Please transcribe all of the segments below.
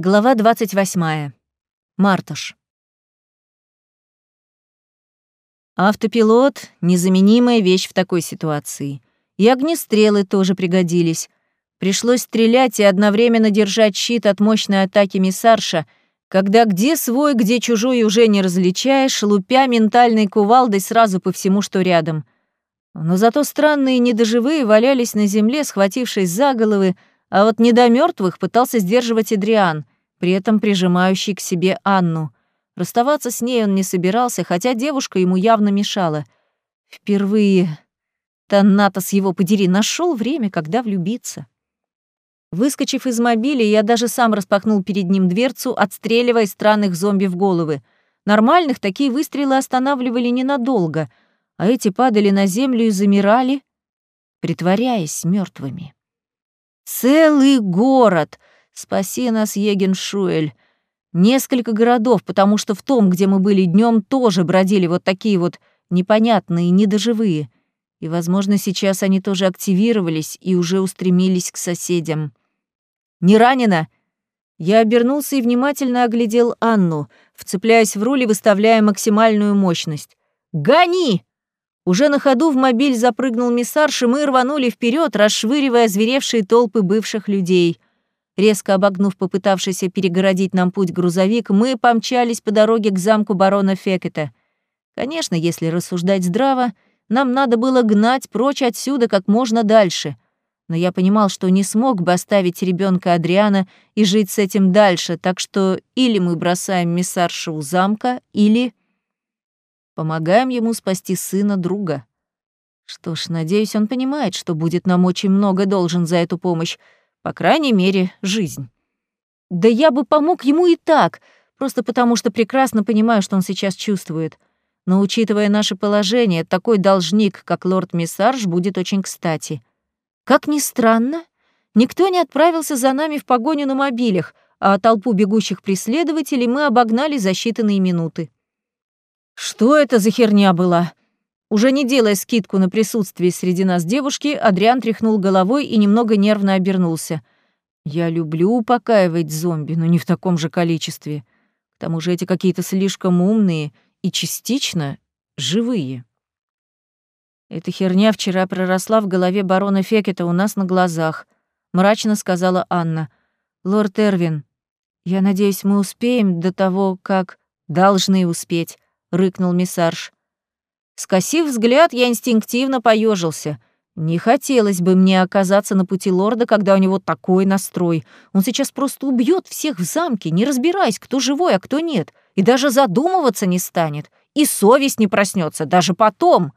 Глава 28. Мартыш. Автопилот — незаменимая вещь в такой ситуации. И огнестрелы тоже пригодились. Пришлось стрелять и одновременно держать щит от мощной атаки Миссарша, когда где свой, где чужой уже не различаешь, лупя ментальной кувалдой сразу по всему, что рядом. Но зато странные недоживые валялись на земле, схватившись за головы, а вот недомёртвых пытался сдерживать Эдриан, при этом прижимающий к себе Анну. Расставаться с ней он не собирался, хотя девушка ему явно мешала. Впервые Танатос его подери нашел время, когда влюбиться. Выскочив из мобиля, я даже сам распахнул перед ним дверцу, отстреливая странных зомби в головы. Нормальных такие выстрелы останавливали ненадолго, а эти падали на землю и замирали, притворяясь мертвыми. Целый город! Спаси нас, Егеншуэль! Несколько городов, потому что в том, где мы были днем, тоже бродили вот такие вот непонятные, недоживые. И, возможно, сейчас они тоже активировались и уже устремились к соседям. «Не ранена?» Я обернулся и внимательно оглядел Анну, вцепляясь в руль и выставляя максимальную мощность. «Гони!» Уже на ходу в мобиль запрыгнул миссарш, и мы рванули вперед, расшвыривая зверевшие толпы бывших людей. Резко обогнув попытавшийся перегородить нам путь грузовик, мы помчались по дороге к замку барона Фекета. Конечно, если рассуждать здраво, нам надо было гнать прочь отсюда как можно дальше. Но я понимал, что не смог бы оставить ребенка Адриана и жить с этим дальше, так что или мы бросаем миссарша у замка, или... Помогаем ему спасти сына друга. Что ж, надеюсь, он понимает, что будет нам очень много должен за эту помощь, по крайней мере, жизнь. Да я бы помог ему и так, просто потому что прекрасно понимаю, что он сейчас чувствует. Но учитывая наше положение, такой должник, как лорд Миссарж, будет очень кстати. Как ни странно, никто не отправился за нами в погоню на мобилях, а толпу бегущих преследователей мы обогнали за считанные минуты. Что это за херня была? Уже не делая скидку на присутствие среди нас девушки, Адриан тряхнул головой и немного нервно обернулся. Я люблю упокаивать зомби, но не в таком же количестве. К тому же эти какие-то слишком умные и частично живые. Эта херня вчера проросла в голове барона Фекета у нас на глазах, мрачно сказала Анна. Лорд Эрвин, я надеюсь, мы успеем до того, как должны успеть. — рыкнул миссарж. Скосив взгляд, я инстинктивно поежился. Не хотелось бы мне оказаться на пути лорда, когда у него такой настрой. Он сейчас просто убьет всех в замке, не разбираясь, кто живой, а кто нет, и даже задумываться не станет, и совесть не проснется даже потом.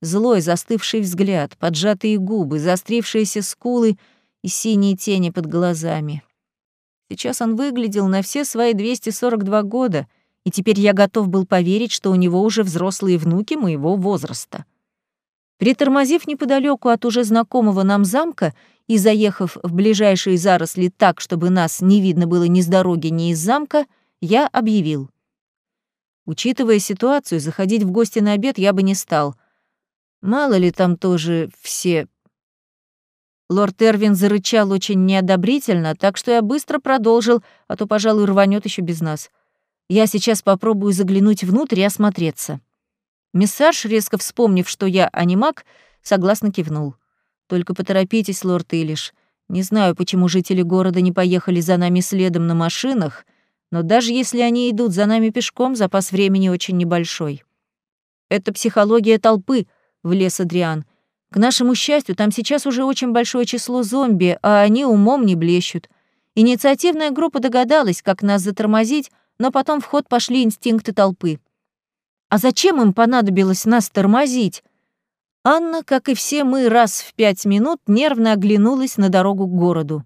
Злой застывший взгляд, поджатые губы, заострившиеся скулы и синие тени под глазами. Сейчас он выглядел на все свои 242 года — и теперь я готов был поверить, что у него уже взрослые внуки моего возраста. Притормозив неподалеку от уже знакомого нам замка и заехав в ближайшие заросли так, чтобы нас не видно было ни с дороги, ни из замка, я объявил. Учитывая ситуацию, заходить в гости на обед я бы не стал. Мало ли там тоже все... Лорд Эрвин зарычал очень неодобрительно, так что я быстро продолжил, а то, пожалуй, рванет еще без нас. Я сейчас попробую заглянуть внутрь и осмотреться. Миссарж, резко вспомнив, что я анимак, согласно кивнул. «Только поторопитесь, лорд Илиш. Не знаю, почему жители города не поехали за нами следом на машинах, но даже если они идут за нами пешком, запас времени очень небольшой». «Это психология толпы», — влез Адриан. «К нашему счастью, там сейчас уже очень большое число зомби, а они умом не блещут. Инициативная группа догадалась, как нас затормозить, но потом в ход пошли инстинкты толпы. А зачем им понадобилось нас тормозить? Анна, как и все мы, раз в пять минут нервно оглянулась на дорогу к городу.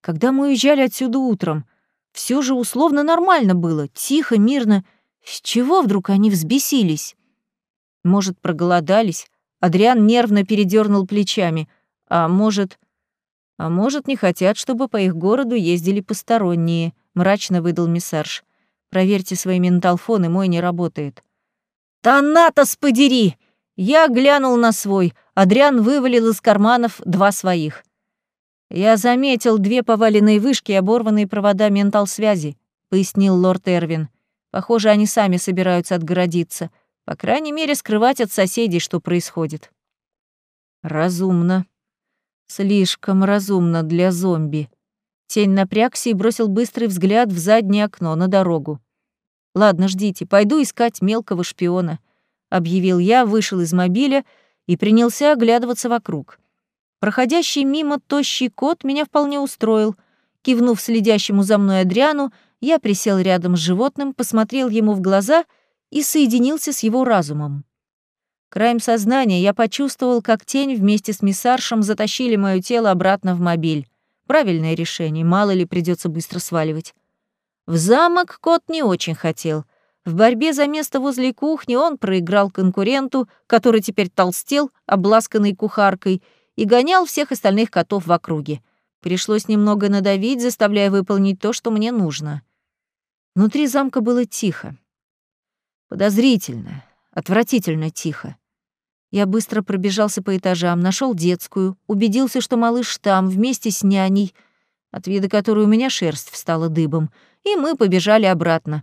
Когда мы уезжали отсюда утром, все же условно нормально было, тихо, мирно. С чего вдруг они взбесились? Может, проголодались? Адриан нервно передернул плечами. А может... А может, не хотят, чтобы по их городу ездили посторонние, мрачно выдал миссарж. Проверьте свои менталфоны, мой не работает. «Танатос подери!» Я глянул на свой. Адриан вывалил из карманов два своих. «Я заметил две поваленные вышки и оборванные провода ментал-связи», — пояснил лорд Эрвин. «Похоже, они сами собираются отгородиться. По крайней мере, скрывать от соседей, что происходит». «Разумно. Слишком разумно для зомби». Тень напрягся и бросил быстрый взгляд в заднее окно на дорогу. «Ладно, ждите, пойду искать мелкого шпиона», — объявил я, вышел из мобиля и принялся оглядываться вокруг. Проходящий мимо тощий кот меня вполне устроил. Кивнув следящему за мной Адриану, я присел рядом с животным, посмотрел ему в глаза и соединился с его разумом. Краем сознания я почувствовал, как тень вместе с миссаршем затащили моё тело обратно в мобиль. Правильное решение, мало ли придется быстро сваливать. В замок кот не очень хотел. В борьбе за место возле кухни он проиграл конкуренту, который теперь толстел, обласканный кухаркой, и гонял всех остальных котов в округе. Пришлось немного надавить, заставляя выполнить то, что мне нужно. Внутри замка было тихо. Подозрительно, отвратительно тихо. Я быстро пробежался по этажам, нашел детскую, убедился, что малыш там, вместе с няней, от вида которой у меня шерсть встала дыбом, и мы побежали обратно.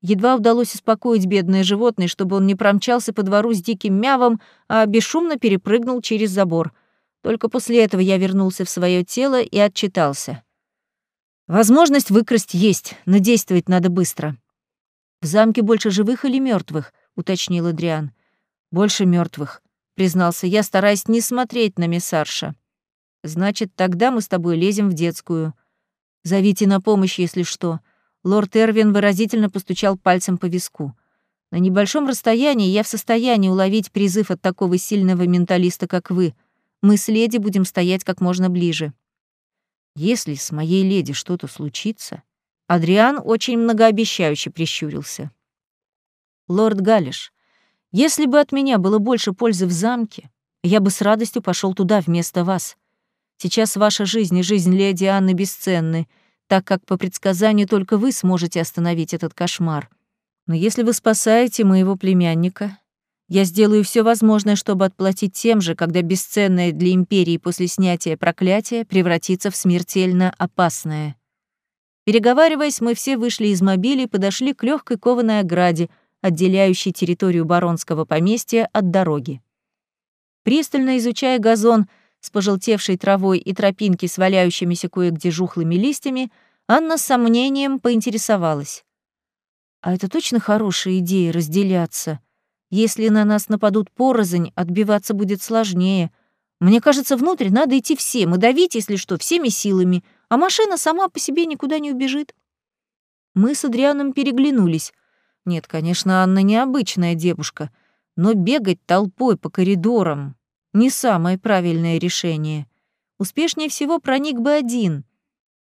Едва удалось успокоить бедное животное, чтобы он не промчался по двору с диким мявом, а бесшумно перепрыгнул через забор — только после этого я вернулся в свое тело и отчитался. Возможность выкрасть есть, но действовать надо быстро. В замке больше живых или мертвых? уточнил Адриан. Больше мертвых, признался я, стараясь не смотреть на миссарша. Значит, тогда мы с тобой лезем в детскую. Зовите на помощь, если что. Лорд Эрвин выразительно постучал пальцем по виску. На небольшом расстоянии я в состоянии уловить призыв от такого сильного менталиста, как вы — мы с леди будем стоять как можно ближе. Если с моей леди что-то случится... Адриан очень многообещающе прищурился. «Лорд Галиш, если бы от меня было больше пользы в замке, я бы с радостью пошел туда вместо вас. Сейчас ваша жизнь и жизнь леди Анны бесценны, так как по предсказанию только вы сможете остановить этот кошмар. Но если вы спасаете моего племянника, я сделаю все возможное, чтобы отплатить тем же, когда бесценное для империи после снятия проклятия превратится в смертельно опасное. Переговариваясь, мы все вышли из мобиля и подошли к легкой кованой ограде, отделяющей территорию баронского поместья от дороги. Пристально изучая газон с пожелтевшей травой и тропинки с валяющимися кое-где жухлыми листьями, Анна с сомнением поинтересовалась. «А это точно хорошая идея — разделяться?» Если на нас нападут порознь, отбиваться будет сложнее. Мне кажется, внутрь надо идти всем и давить, если что, всеми силами, а машина сама по себе никуда не убежит. Мы с Адрианом переглянулись. Нет, конечно, Анна необычная девушка, но бегать толпой по коридорам — не самое правильное решение. Успешнее всего проник бы один.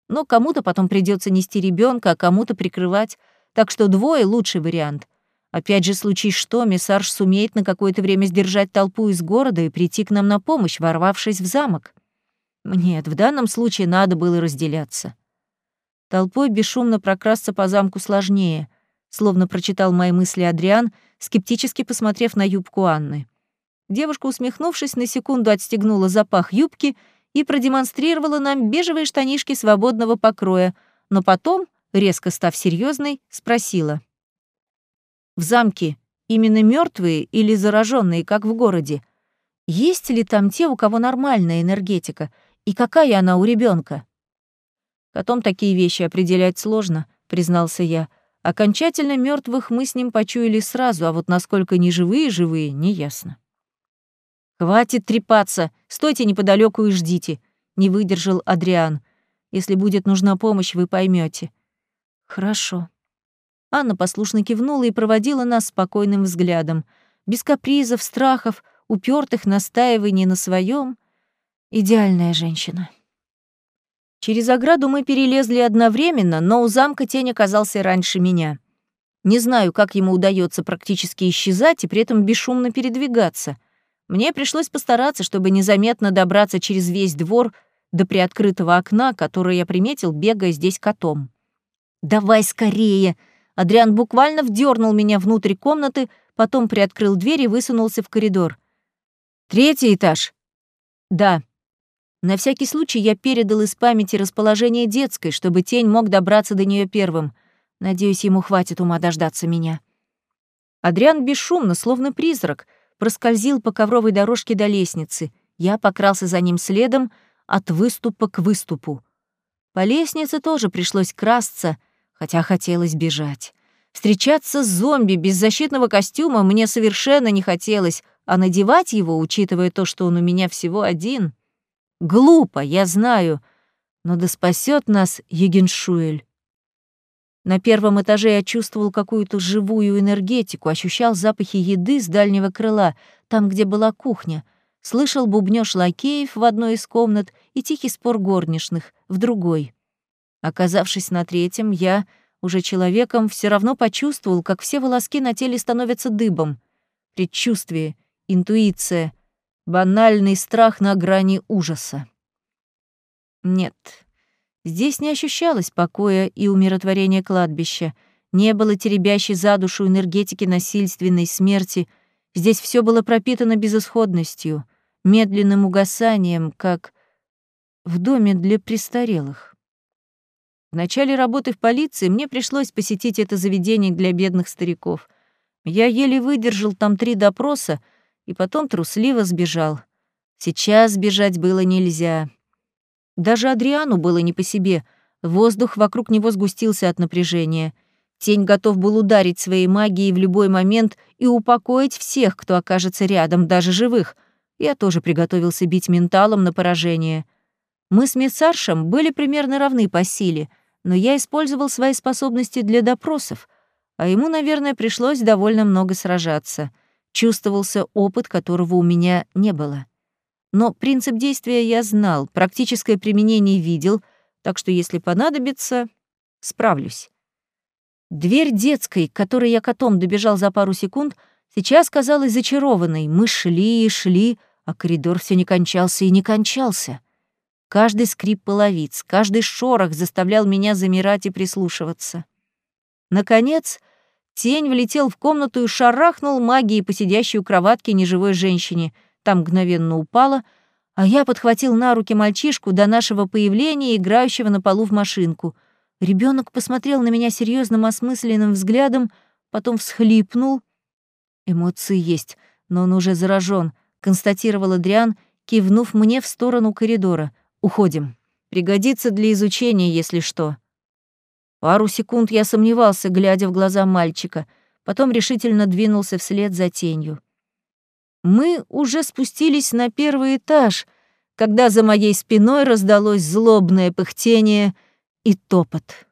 Но кому-то потом придется нести ребенка, а кому-то прикрывать, так что двое — лучший вариант — Опять же, случись что, Мессарж сумеет на какое-то время сдержать толпу из города и прийти к нам на помощь, ворвавшись в замок. Нет, в данном случае надо было разделяться. Толпой бесшумно прокрасться по замку сложнее, словно прочитал мои мысли Адриан, скептически посмотрев на юбку Анны. Девушка, усмехнувшись, на секунду отстегнула запах юбки и продемонстрировала нам бежевые штанишки свободного покроя, но потом, резко став серьезной, спросила — в замке именно мертвые или зараженные, как в городе? Есть ли там те, у кого нормальная энергетика? И какая она у ребенка? Потом такие вещи определять сложно, признался я. Окончательно мертвых мы с ним почуяли сразу, а вот насколько не живые живые, неясно. Хватит трепаться, стойте неподалеку и ждите, не выдержал Адриан. Если будет нужна помощь, вы поймете. Хорошо. Анна послушно кивнула и проводила нас спокойным взглядом. Без капризов, страхов, упертых настаиваний на своем. Идеальная женщина. Через ограду мы перелезли одновременно, но у замка тень оказался раньше меня. Не знаю, как ему удается практически исчезать и при этом бесшумно передвигаться. Мне пришлось постараться, чтобы незаметно добраться через весь двор до приоткрытого окна, которое я приметил, бегая здесь котом. «Давай скорее!» Адриан буквально вдернул меня внутрь комнаты, потом приоткрыл дверь и высунулся в коридор. «Третий этаж?» «Да». На всякий случай я передал из памяти расположение детской, чтобы тень мог добраться до нее первым. Надеюсь, ему хватит ума дождаться меня. Адриан бесшумно, словно призрак, проскользил по ковровой дорожке до лестницы. Я покрался за ним следом от выступа к выступу. По лестнице тоже пришлось красться, хотя хотелось бежать. Встречаться с зомби без защитного костюма мне совершенно не хотелось, а надевать его, учитывая то, что он у меня всего один, глупо, я знаю, но да спасет нас Егеншуэль. На первом этаже я чувствовал какую-то живую энергетику, ощущал запахи еды с дальнего крыла, там, где была кухня, слышал бубнёж лакеев в одной из комнат и тихий спор горничных в другой. Оказавшись на третьем, я уже человеком, все равно почувствовал, как все волоски на теле становятся дыбом. Предчувствие, интуиция, банальный страх на грани ужаса. Нет, здесь не ощущалось покоя и умиротворения кладбища, не было теребящей за душу энергетики насильственной смерти, здесь все было пропитано безысходностью, медленным угасанием, как в доме для престарелых. В начале работы в полиции мне пришлось посетить это заведение для бедных стариков. Я еле выдержал там три допроса и потом трусливо сбежал. Сейчас сбежать было нельзя. Даже Адриану было не по себе. Воздух вокруг него сгустился от напряжения. Тень готов был ударить своей магией в любой момент и упокоить всех, кто окажется рядом, даже живых. Я тоже приготовился бить менталом на поражение. Мы с Миссаршем были примерно равны по силе — но я использовал свои способности для допросов, а ему, наверное, пришлось довольно много сражаться. Чувствовался опыт, которого у меня не было. Но принцип действия я знал, практическое применение видел, так что если понадобится, справлюсь. Дверь детской, к которой я котом добежал за пару секунд, сейчас казалась зачарованной. Мы шли и шли, а коридор все не кончался и не кончался. Каждый скрип половиц, каждый шорох заставлял меня замирать и прислушиваться. Наконец, тень влетел в комнату и шарахнул магией по сидящей у кроватки неживой женщине. Там мгновенно упала, а я подхватил на руки мальчишку до нашего появления, играющего на полу в машинку. Ребенок посмотрел на меня серьезным осмысленным взглядом, потом всхлипнул. Эмоции есть, но он уже заражен, констатировал Адриан, кивнув мне в сторону коридора — Уходим. Пригодится для изучения, если что». Пару секунд я сомневался, глядя в глаза мальчика, потом решительно двинулся вслед за тенью. Мы уже спустились на первый этаж, когда за моей спиной раздалось злобное пыхтение и топот.